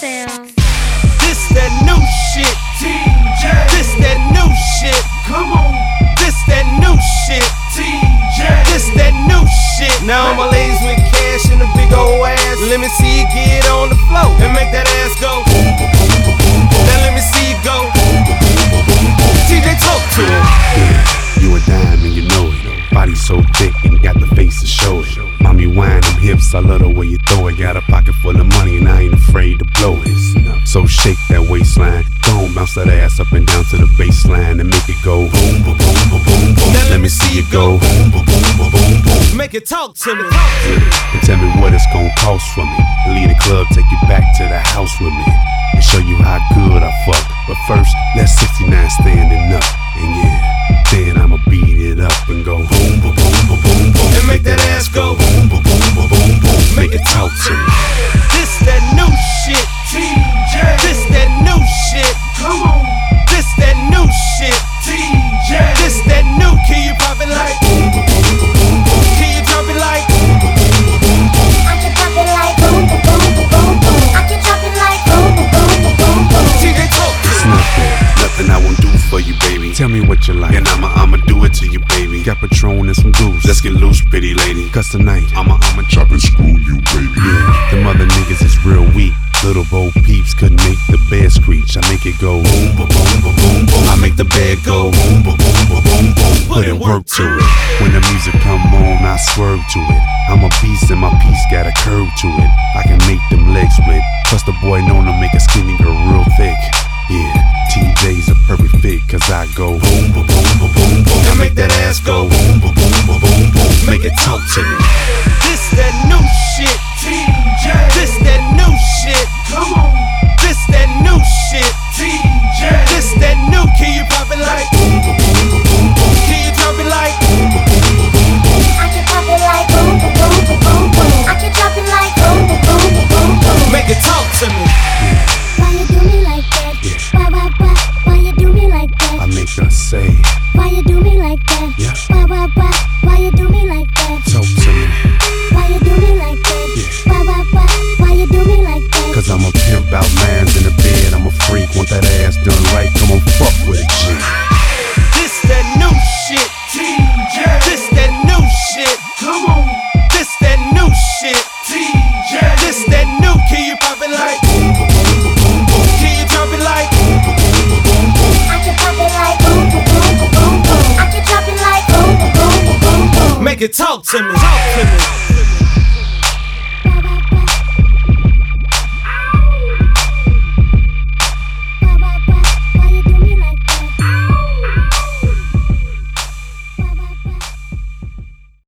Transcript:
sound. This that new shit. TJ. This that new shit. Come on. This that new shit. TJ. This that new shit. Now my ladies with cash and a big old ass. Let me see I love the way you throw it. Got a pocket full of money and I ain't afraid to blow it. So shake that waistline, go on, bounce that ass up and down to the baseline and make it go boom, boom, boom, boom, boom, boom. Let me see you go boom, boom, boom, boom, boom, boom. Make it talk to me. And tell me what it's gonna cost for me. Lead the club, take you back to the house with me. Make it talk to me. This that new shit. TJ. This that new shit. Come on. This that new shit. TJ. This that new. Can you pop it like? Can you drop it like? I can pop it like boom, boom, boom, boom, boom, boom. I can drop it like boom, boom, boom, boom, boom, boom. TJ talk It's me. nothing, nothing I won't do for you, baby. Tell me what you like, and I'ma, I'ma do it to you, baby. Got Patron and some goose. Let's get loose, pretty lady. Cause tonight, I'ma, I'ma chop and screw you, baby. Yeah, them other niggas is real weak. Little Bo peeps couldn't make the bed screech. I make it go boom, boom, boom, boom, boom, boom. I make the bed go boom, boom, boom, boom, boom, boom. Put in work to it. When the music come on, I swerve to it. I'm a beast and my piece got a curve to it. I can make them legs split. Plus the boy known to make a skinny girl real thick. Yeah, TJ's a perfect fit, cause I go boom, boom, boom, boom, boom, it talk to me. It talk to me. Talk to me.